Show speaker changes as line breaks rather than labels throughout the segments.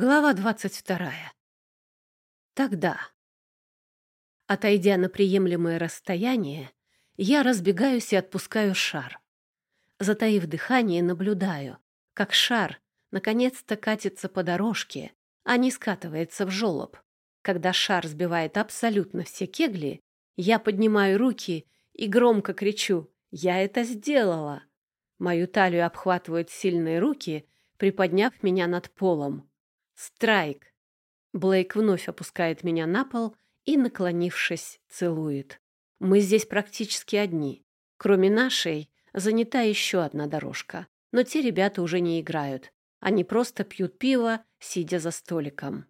Глава двадцать вторая. Тогда. Отойдя на приемлемое расстояние, я разбегаюсь и отпускаю шар. Затаив дыхание, наблюдаю, как шар наконец-то катится по дорожке, а не скатывается в жолоб. Когда шар сбивает абсолютно все кегли, я поднимаю руки и громко кричу «Я это сделала!». Мою талию обхватывают сильные руки, приподняв меня над полом. Страйк. Блейк вновь опускает меня на пол и, наклонившись, целует. Мы здесь практически одни. Кроме нашей, занята еще одна дорожка. Но те ребята уже не играют. Они просто пьют пиво, сидя за столиком.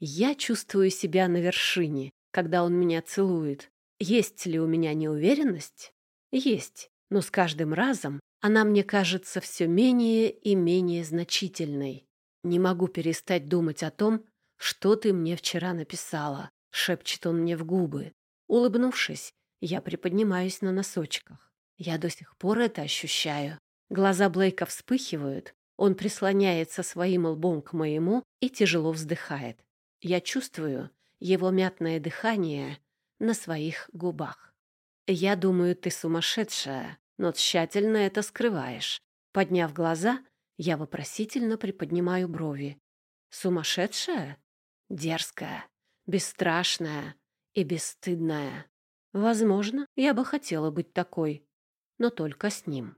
Я чувствую себя на вершине, когда он меня целует. Есть ли у меня неуверенность? Есть. Но с каждым разом она мне кажется все менее и менее значительной. «Не могу перестать думать о том, что ты мне вчера написала», — шепчет он мне в губы. Улыбнувшись, я приподнимаюсь на носочках. Я до сих пор это ощущаю. Глаза Блейка вспыхивают, он прислоняется своим лбом к моему и тяжело вздыхает. Я чувствую его мятное дыхание на своих губах. «Я думаю, ты сумасшедшая, но тщательно это скрываешь». Подняв глаза, я вопросительно приподнимаю брови. Сумасшедшая? Дерзкая, бесстрашная и бесстыдная. Возможно, я бы хотела быть такой, но только с ним.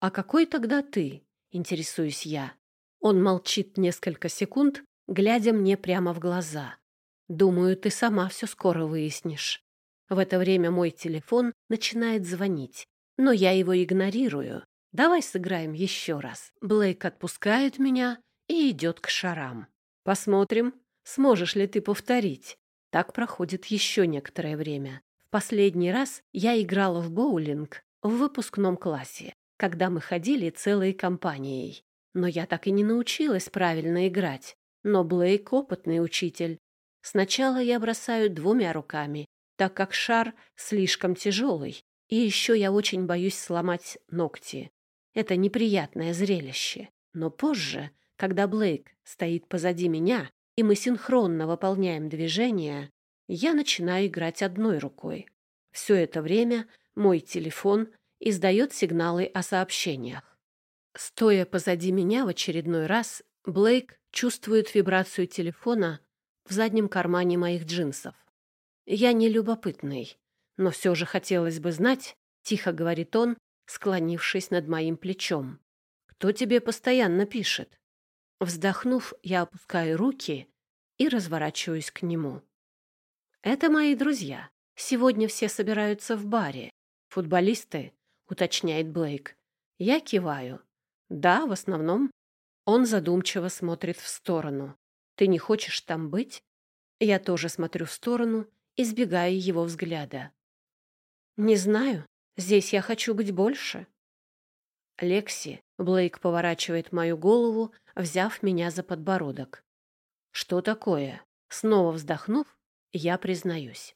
А какой тогда ты? Интересуюсь я. Он молчит несколько секунд, глядя мне прямо в глаза. Думаю, ты сама все скоро выяснишь. В это время мой телефон начинает звонить, но я его игнорирую Давай сыграем еще раз. Блейк отпускает меня и идет к шарам. Посмотрим, сможешь ли ты повторить. Так проходит еще некоторое время. В последний раз я играла в боулинг в выпускном классе, когда мы ходили целой компанией. Но я так и не научилась правильно играть. Но Блейк — опытный учитель. Сначала я бросаю двумя руками, так как шар слишком тяжелый, и еще я очень боюсь сломать ногти. Это неприятное зрелище. Но позже, когда Блейк стоит позади меня, и мы синхронно выполняем движения, я начинаю играть одной рукой. Все это время мой телефон издает сигналы о сообщениях. Стоя позади меня в очередной раз, Блейк чувствует вибрацию телефона в заднем кармане моих джинсов. Я не любопытный, но все же хотелось бы знать, тихо говорит он, склонившись над моим плечом. «Кто тебе постоянно пишет?» Вздохнув, я опускаю руки и разворачиваюсь к нему. «Это мои друзья. Сегодня все собираются в баре. Футболисты?» — уточняет Блейк. Я киваю. «Да, в основном». Он задумчиво смотрит в сторону. «Ты не хочешь там быть?» Я тоже смотрю в сторону, избегая его взгляда. «Не знаю. Здесь я хочу быть больше. Лекси, Блейк поворачивает мою голову, взяв меня за подбородок. Что такое? Снова вздохнув, я признаюсь.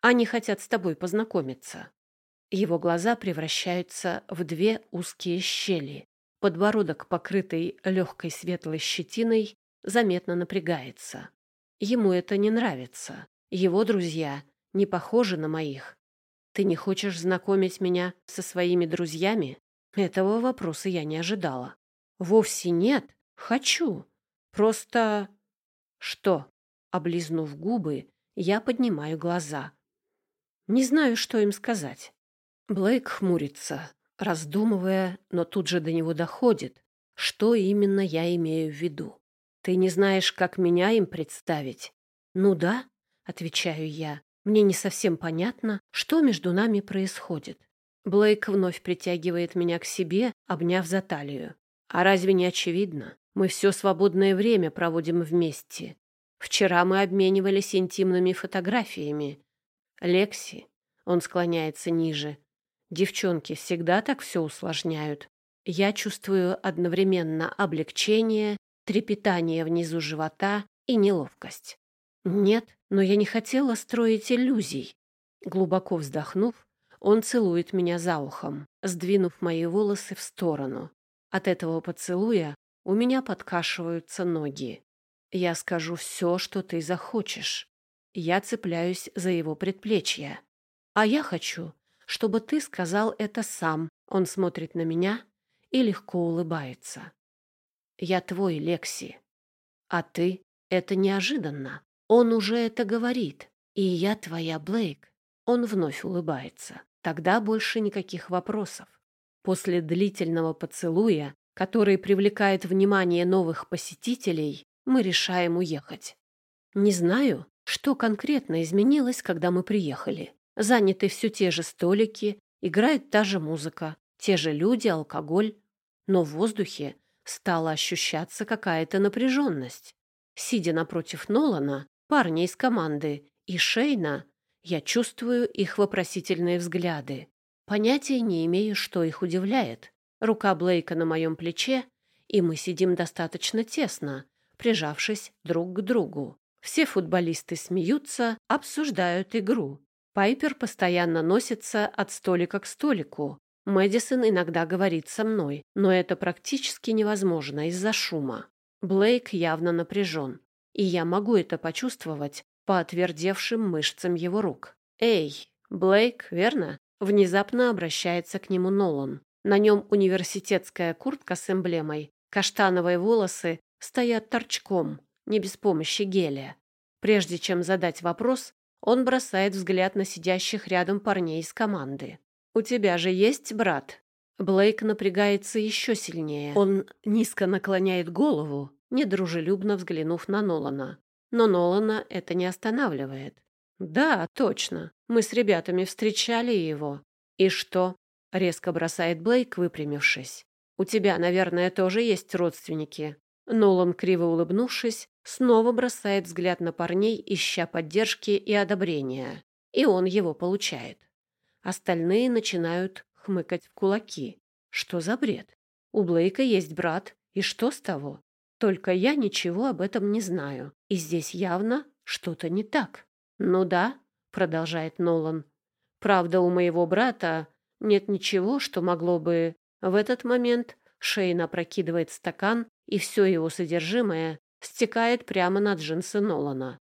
Они хотят с тобой познакомиться. Его глаза превращаются в две узкие щели. Подбородок, покрытый легкой светлой щетиной, заметно напрягается. Ему это не нравится. Его друзья не похожи на моих. Ты не хочешь знакомить меня со своими друзьями? Этого вопроса я не ожидала. Вовсе нет. Хочу. Просто... Что? Облизнув губы, я поднимаю глаза. Не знаю, что им сказать. Блейк хмурится, раздумывая, но тут же до него доходит, что именно я имею в виду. Ты не знаешь, как меня им представить? Ну да, отвечаю я. Мне не совсем понятно, что между нами происходит. Блейк вновь притягивает меня к себе, обняв за талию. А разве не очевидно? Мы все свободное время проводим вместе. Вчера мы обменивались интимными фотографиями. Лекси, он склоняется ниже. Девчонки всегда так все усложняют. Я чувствую одновременно облегчение, трепетание внизу живота и неловкость. Нет, но я не хотела строить иллюзий. Глубоко вздохнув, он целует меня за ухом, сдвинув мои волосы в сторону. От этого поцелуя у меня подкашиваются ноги. Я скажу все, что ты захочешь. Я цепляюсь за его предплечье. А я хочу, чтобы ты сказал это сам. Он смотрит на меня и легко улыбается. Я твой, Лекси. А ты — это неожиданно. Он уже это говорит. И я твоя, Блейк. Он вновь улыбается. Тогда больше никаких вопросов. После длительного поцелуя, который привлекает внимание новых посетителей, мы решаем уехать. Не знаю, что конкретно изменилось, когда мы приехали. Заняты все те же столики, играет та же музыка, те же люди, алкоголь. Но в воздухе стала ощущаться какая-то напряженность. Сидя напротив Нолана, парня из команды, и Шейна, я чувствую их вопросительные взгляды. Понятия не имею, что их удивляет. Рука Блейка на моем плече, и мы сидим достаточно тесно, прижавшись друг к другу. Все футболисты смеются, обсуждают игру. Пайпер постоянно носится от столика к столику. Мэдисон иногда говорит со мной, но это практически невозможно из-за шума. Блейк явно напряжен, и я могу это почувствовать по отвердевшим мышцам его рук. «Эй, Блейк, верно?» Внезапно обращается к нему Нолан. На нем университетская куртка с эмблемой, каштановые волосы стоят торчком, не без помощи геля. Прежде чем задать вопрос, он бросает взгляд на сидящих рядом парней из команды. «У тебя же есть брат?» Блейк напрягается еще сильнее. Он низко наклоняет голову, недружелюбно взглянув на Нолана. Но Нолана это не останавливает. «Да, точно. Мы с ребятами встречали его». «И что?» — резко бросает Блейк, выпрямившись. «У тебя, наверное, тоже есть родственники». Нолан, криво улыбнувшись, снова бросает взгляд на парней, ища поддержки и одобрения. И он его получает. Остальные начинают хмыкать в кулаки. Что за бред? У Блейка есть брат, и что с того? Только я ничего об этом не знаю, и здесь явно что-то не так. Ну да, продолжает Нолан. Правда, у моего брата нет ничего, что могло бы... В этот момент Шейн опрокидывает стакан, и все его содержимое стекает прямо на джинсы Нолана.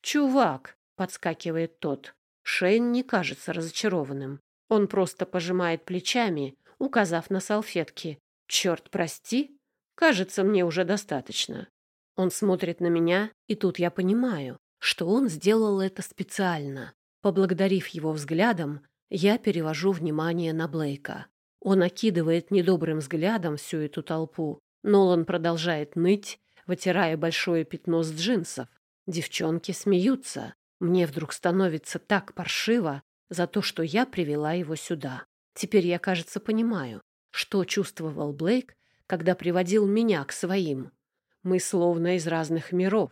«Чувак!» — подскакивает тот. Шейн не кажется разочарованным. Он просто пожимает плечами, указав на салфетки. «Черт, прости, Кажется, мне уже достаточно. Он смотрит на меня, и тут я понимаю, что он сделал это специально. Поблагодарив его взглядом, я перевожу внимание на Блейка. Он окидывает недобрым взглядом всю эту толпу. Нолан продолжает ныть, вытирая большое пятно с джинсов. Девчонки смеются. Мне вдруг становится так паршиво за то, что я привела его сюда. Теперь я, кажется, понимаю, что чувствовал Блейк, когда приводил меня к своим. Мы словно из разных миров.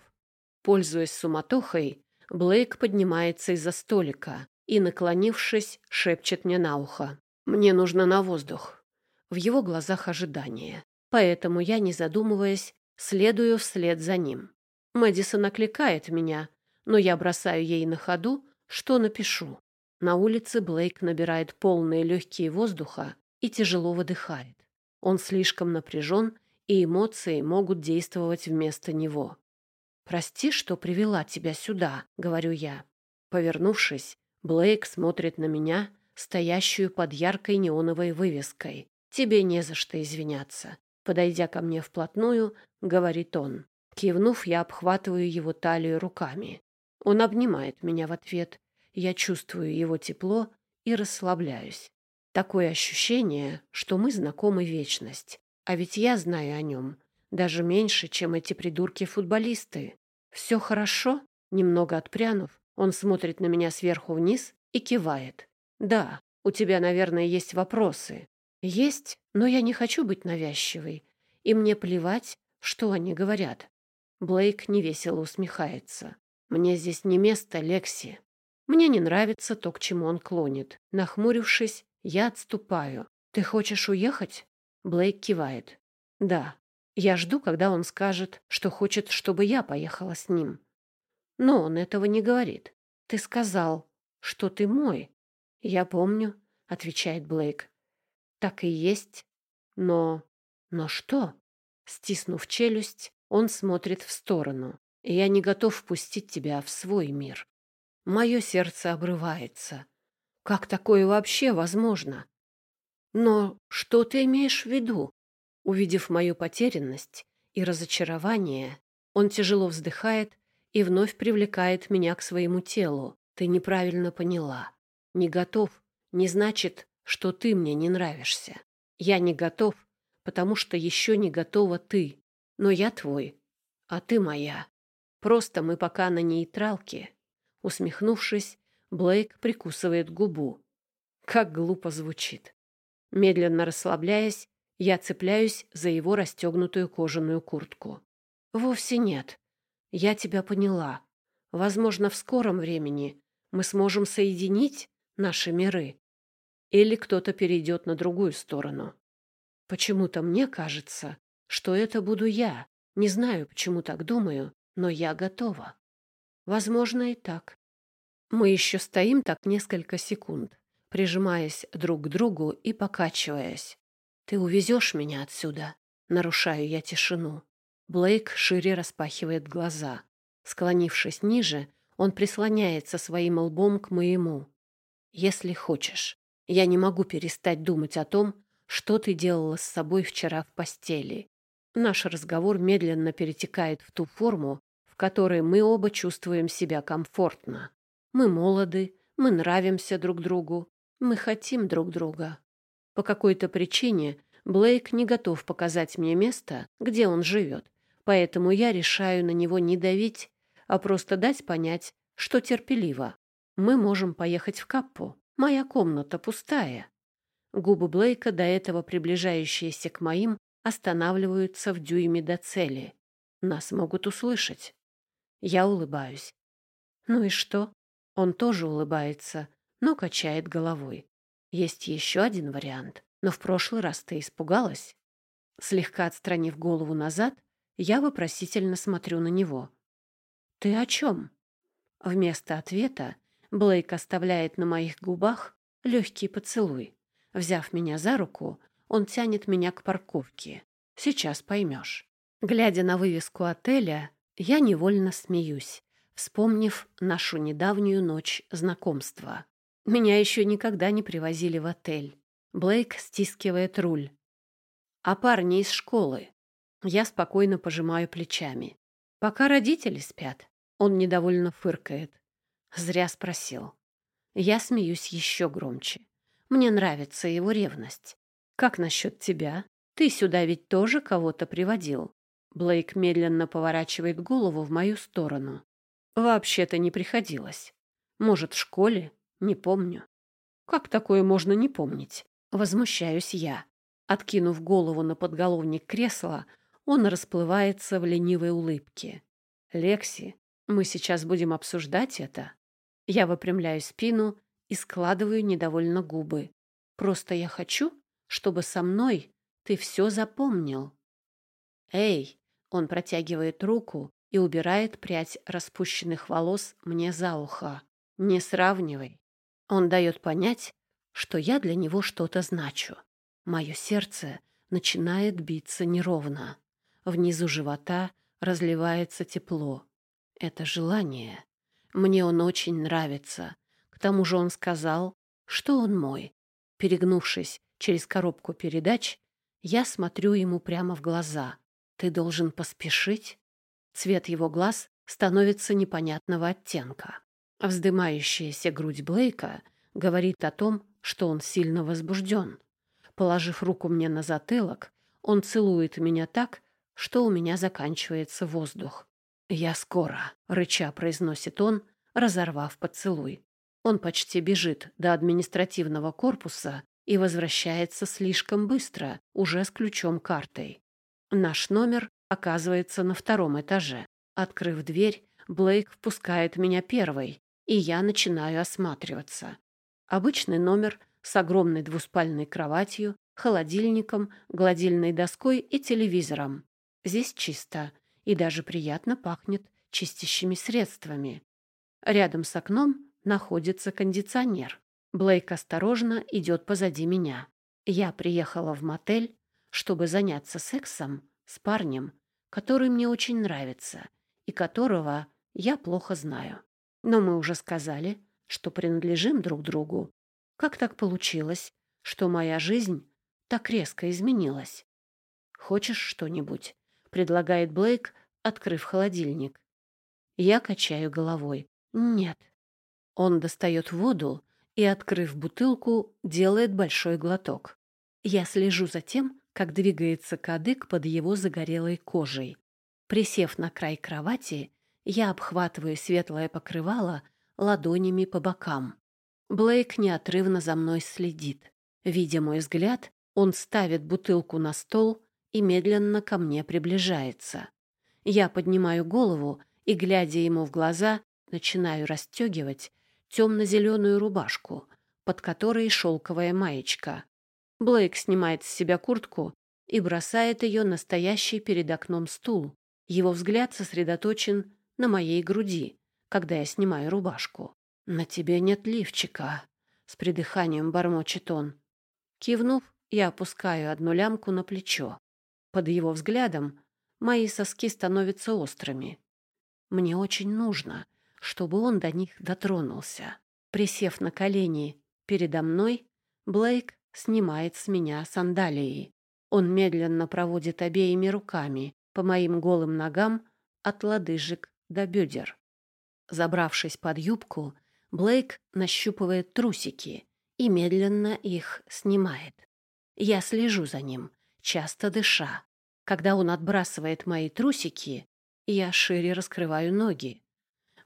Пользуясь суматохой, Блейк поднимается из-за столика и, наклонившись, шепчет мне на ухо. «Мне нужно на воздух». В его глазах ожидание. Поэтому я, не задумываясь, следую вслед за ним. Мэдисон окликает меня, но я бросаю ей на ходу, что напишу. На улице Блейк набирает полные легкие воздуха и тяжело выдыхает. Он слишком напряжен, и эмоции могут действовать вместо него. «Прости, что привела тебя сюда», — говорю я. Повернувшись, Блейк смотрит на меня, стоящую под яркой неоновой вывеской. «Тебе не за что извиняться». Подойдя ко мне вплотную, говорит он. Кивнув, я обхватываю его талию руками. Он обнимает меня в ответ. Я чувствую его тепло и расслабляюсь. Такое ощущение, что мы знакомы вечность. А ведь я знаю о нем даже меньше, чем эти придурки-футболисты. Все хорошо? Немного отпрянув, он смотрит на меня сверху вниз и кивает. Да, у тебя, наверное, есть вопросы. Есть, но я не хочу быть навязчивой. И мне плевать, что они говорят. Блейк невесело усмехается. Мне здесь не место, Лекси. Мне не нравится то, к чему он клонит. Нахмурившись, я отступаю. «Ты хочешь уехать?» Блейк кивает. «Да. Я жду, когда он скажет, что хочет, чтобы я поехала с ним. Но он этого не говорит. Ты сказал, что ты мой». «Я помню», — отвечает Блейк. «Так и есть. Но... Но что?» Стиснув челюсть, Он смотрит в сторону. Я не готов впустить тебя в свой мир. Мое сердце обрывается. Как такое вообще возможно? Но что ты имеешь в виду? Увидев мою потерянность и разочарование, он тяжело вздыхает и вновь привлекает меня к своему телу. Ты неправильно поняла. Не готов не значит, что ты мне не нравишься. Я не готов, потому что еще не готова ты. Но я твой, а ты моя. Просто мы пока на нейтралке. Усмехнувшись, Блейк прикусывает губу. Как глупо звучит. Медленно расслабляясь, я цепляюсь за его расстегнутую кожаную куртку. Вовсе нет. Я тебя поняла. Возможно, в скором времени мы сможем соединить наши миры. Или кто-то перейдет на другую сторону. Почему-то мне кажется, что это буду я. Не знаю, почему так думаю, но я готова. Возможно, и так. Мы еще стоим так несколько секунд, прижимаясь друг к другу и покачиваясь. «Ты увезешь меня отсюда?» Нарушаю я тишину. Блейк шире распахивает глаза. Склонившись ниже, он прислоняется своим лбом к моему. «Если хочешь. Я не могу перестать думать о том, что ты делала с собой вчера в постели». Наш разговор медленно перетекает в ту форму, в которой мы оба чувствуем себя комфортно. Мы молоды, мы нравимся друг другу, мы хотим друг друга. По какой-то причине Блейк не готов показать мне место, где он живет, поэтому я решаю на него не давить, а просто дать понять, что терпеливо. Мы можем поехать в Каппу. Моя комната пустая. Губы Блейка, до этого приближающиеся к моим, останавливаются в дюйме до цели. Нас могут услышать. Я улыбаюсь. Ну и что? Он тоже улыбается, но качает головой. Есть еще один вариант. Но в прошлый раз ты испугалась. Слегка отстранив голову назад, я вопросительно смотрю на него. «Ты о чем?» Вместо ответа Блейк оставляет на моих губах легкий поцелуй. Взяв меня за руку, он тянет меня к парковке. Сейчас поймешь. Глядя на вывеску отеля, я невольно смеюсь, вспомнив нашу недавнюю ночь знакомства. Меня еще никогда не привозили в отель. Блейк стискивает руль. А парни из школы? Я спокойно пожимаю плечами. Пока родители спят. Он недовольно фыркает. Зря спросил. Я смеюсь еще громче. Мне нравится его ревность. Как насчет тебя? Ты сюда ведь тоже кого-то приводил? Блейк медленно поворачивает голову в мою сторону. Вообще-то не приходилось. Может, в школе? Не помню. Как такое можно не помнить? Возмущаюсь я. Откинув голову на подголовник кресла, он расплывается в ленивой улыбке. «Лекси, мы сейчас будем обсуждать это?» Я выпрямляю спину и складываю недовольно губы. «Просто я хочу, чтобы со мной ты все запомнил». «Эй!» Он протягивает руку и убирает прядь распущенных волос мне за ухо. «Не сравнивай». Он дает понять, что я для него что-то значу. Мое сердце начинает биться неровно. Внизу живота разливается тепло. Это желание. Мне он очень нравится. К тому же он сказал, что он мой. Перегнувшись через коробку передач, я смотрю ему прямо в глаза. Ты должен поспешить. Цвет его глаз становится непонятного оттенка. Вздымающаяся грудь Блейка говорит о том, что он сильно возбужден. Положив руку мне на затылок, он целует меня так, что у меня заканчивается воздух. «Я скоро», — рыча произносит он, разорвав поцелуй. Он почти бежит до административного корпуса и возвращается слишком быстро, уже с ключом-картой. Наш номер оказывается на втором этаже. Открыв дверь, Блейк впускает меня первой, и я начинаю осматриваться. Обычный номер с огромной двуспальной кроватью, холодильником, гладильной доской и телевизором. Здесь чисто и даже приятно пахнет чистящими средствами. Рядом с окном находится кондиционер. Блейк осторожно идет позади меня. Я приехала в мотель, чтобы заняться сексом с парнем, который мне очень нравится и которого я плохо знаю. Но мы уже сказали, что принадлежим друг другу. Как так получилось, что моя жизнь так резко изменилась? Хочешь что-нибудь? предлагает Блейк, открыв холодильник. Я качаю головой. Нет. Он достает воду и, открыв бутылку, делает большой глоток. Я слежу за тем, как двигается кадык под его загорелой кожей. Присев на край кровати, я обхватываю светлое покрывало ладонями по бокам. Блейк неотрывно за мной следит. Видя мой взгляд, он ставит бутылку на стол и медленно ко мне приближается. Я поднимаю голову и, глядя ему в глаза, начинаю расстегивать темно-зеленую рубашку, под которой шелковая маечка. Блейк снимает с себя куртку и бросает ее на стоящий перед окном стул. Его взгляд сосредоточен на моей груди, когда я снимаю рубашку. «На тебе нет лифчика», — с придыханием бормочет он. Кивнув, я опускаю одну лямку на плечо. Под его взглядом мои соски становятся острыми. Мне очень нужно, чтобы он до них дотронулся. Присев на колени передо мной, Блейк снимает с меня сандалии. Он медленно проводит обеими руками по моим голым ногам от лодыжек до бедер. Забравшись под юбку, Блейк нащупывает трусики и медленно их снимает. Я слежу за ним, часто дыша. Когда он отбрасывает мои трусики, я шире раскрываю ноги.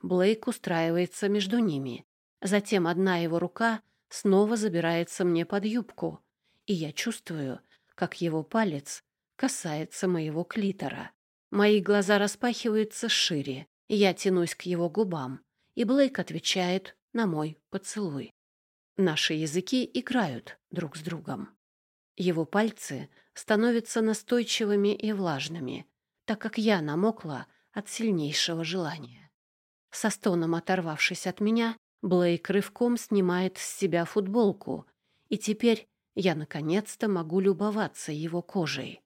Блейк устраивается между ними. Затем одна его рука снова забирается мне под юбку, и я чувствую, как его палец касается моего клитора. Мои глаза распахиваются шире, я тянусь к его губам, и Блейк отвечает на мой поцелуй. Наши языки играют друг с другом. Его пальцы становятся настойчивыми и влажными, так как я намокла от сильнейшего желания. Со стоном оторвавшись от меня, Блейк рывком снимает с себя футболку, и теперь я наконец-то могу любоваться его кожей.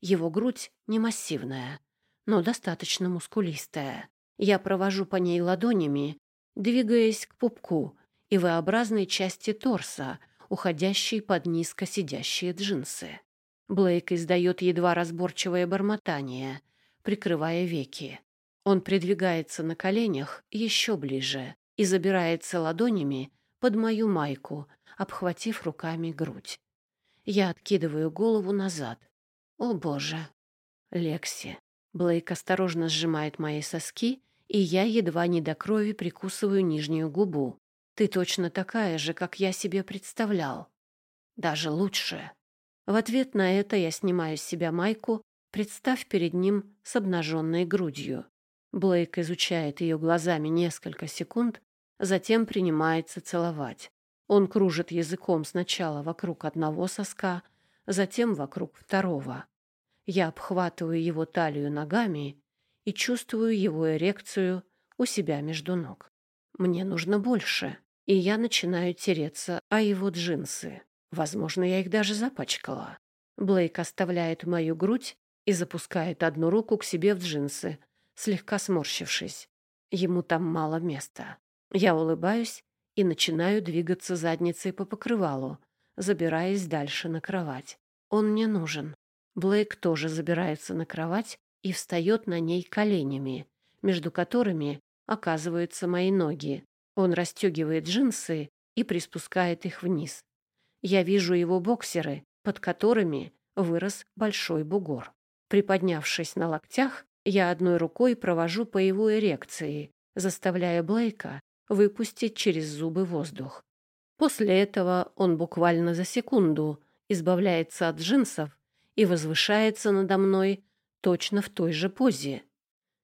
Его грудь не массивная, но достаточно мускулистая. Я провожу по ней ладонями, двигаясь к пупку и V-образной части торса, уходящей под низко сидящие джинсы. Блейк издает едва разборчивое бормотание, прикрывая веки. Он придвигается на коленях еще ближе и забирается ладонями под мою майку, обхватив руками грудь. Я откидываю голову назад. О, боже! Лекси. Блейк осторожно сжимает мои соски, и я едва не до крови прикусываю нижнюю губу. Ты точно такая же, как я себе представлял. Даже лучше. В ответ на это я снимаю с себя майку, представь перед ним с обнаженной грудью. Блейк изучает ее глазами несколько секунд, затем принимается целовать. Он кружит языком сначала вокруг одного соска, затем вокруг второго. Я обхватываю его талию ногами и чувствую его эрекцию у себя между ног. Мне нужно больше, и я начинаю тереться о его джинсы. Возможно, я их даже запачкала. Блейк оставляет мою грудь и запускает одну руку к себе в джинсы, слегка сморщившись. Ему там мало места. Я улыбаюсь и начинаю двигаться задницей по покрывалу, забираясь дальше на кровать. Он мне нужен. Блейк тоже забирается на кровать и встает на ней коленями, между которыми оказываются мои ноги. Он расстегивает джинсы и приспускает их вниз. Я вижу его боксеры, под которыми вырос большой бугор. Приподнявшись на локтях, я одной рукой провожу по его эрекции, заставляя Блейка выпустить через зубы воздух. После этого он буквально за секунду избавляется от джинсов и возвышается надо мной точно в той же позе.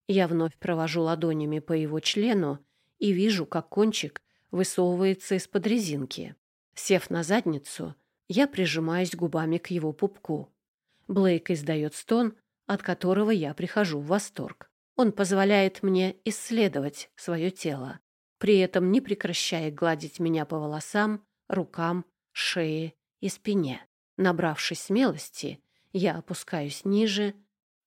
Я вновь провожу ладонями по его члену и вижу, как кончик высовывается из-под резинки. Сев на задницу, я прижимаюсь губами к его пупку. Блейк издает стон, от которого я прихожу в восторг. Он позволяет мне исследовать свое тело, при этом не прекращая гладить меня по волосам, рукам, шее и спине. Набравшись смелости, я опускаюсь ниже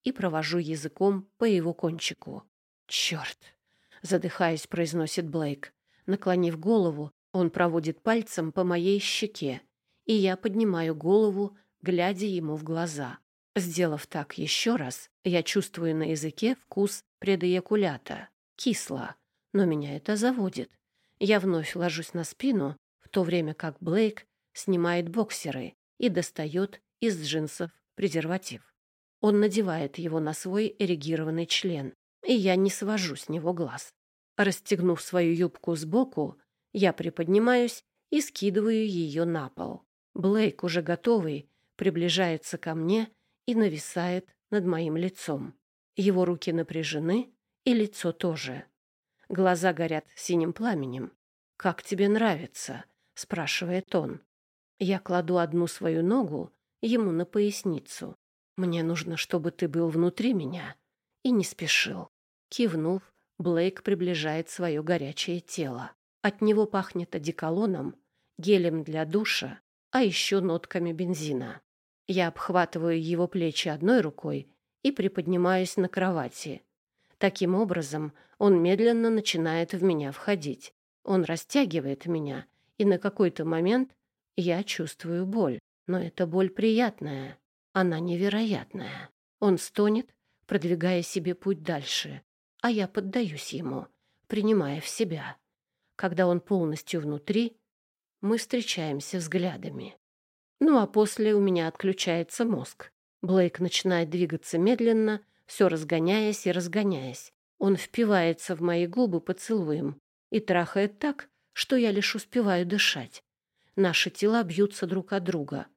и провожу языком по его кончику. «Черт!» — задыхаясь, произносит Блейк. Наклонив голову, он проводит пальцем по моей щеке, и я поднимаю голову, глядя ему в глаза. Сделав так еще раз, я чувствую на языке вкус предоякулята. Кисло, но меня это заводит. Я вновь ложусь на спину, в то время как Блейк снимает боксеры и достает из джинсов презерватив. Он надевает его на свой эрегированный член, и я не свожу с него глаз. Расстегнув свою юбку сбоку, я приподнимаюсь и скидываю ее на пол. Блейк, уже готовый, приближается ко мне и нависает над моим лицом. Его руки напряжены, и лицо тоже. Глаза горят синим пламенем. «Как тебе нравится?» — спрашивает он. Я кладу одну свою ногу ему на поясницу. «Мне нужно, чтобы ты был внутри меня и не спешил». Кивнув, Блейк приближает свое горячее тело. От него пахнет одеколоном, гелем для душа, а еще нотками бензина. Я обхватываю его плечи одной рукой и приподнимаюсь на кровати. Таким образом, он медленно начинает в меня входить. Он растягивает меня, и на какой-то момент я чувствую боль. Но эта боль приятная, она невероятная. Он стонет, продвигая себе путь дальше, а я поддаюсь ему, принимая в себя. Когда он полностью внутри, мы встречаемся взглядами. Ну а после у меня отключается мозг. Блейк начинает двигаться медленно, все разгоняясь и разгоняясь. Он впивается в мои губы поцелуем и трахает так, что я лишь успеваю дышать. Наши тела бьются друг от друга.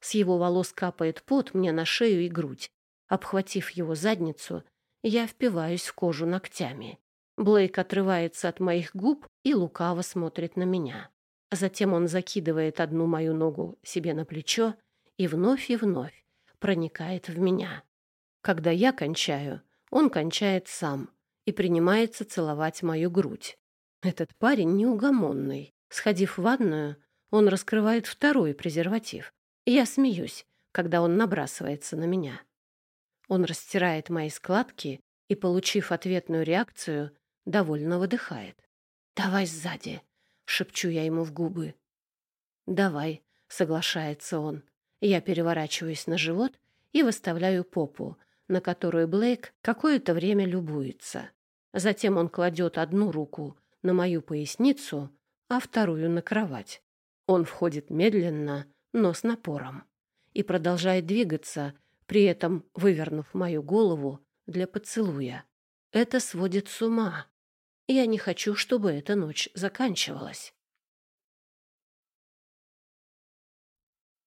С его волос капает пот мне на шею и грудь. Обхватив его задницу, я впиваюсь в кожу ногтями. Блейк отрывается от моих губ и лукаво смотрит на меня. Затем он закидывает одну мою ногу себе на плечо и вновь и вновь проникает в меня. Когда я кончаю, он кончает сам и принимается целовать мою грудь. Этот парень неугомонный. Сходив в ванную, он раскрывает второй презерватив. Я смеюсь, когда он набрасывается на меня. Он растирает мои складки и, получив ответную реакцию, довольно выдыхает. «Давай сзади», — шепчу я ему в губы. «Давай», — соглашается он. Я переворачиваюсь на живот и выставляю попу, на которую Блейк какое-то время любуется. Затем он кладет одну руку на мою поясницу, а вторую на кровать. Он входит медленно, но с напором, и продолжает двигаться, при этом вывернув мою голову для поцелуя. Это сводит с ума. Я не хочу, чтобы эта ночь заканчивалась.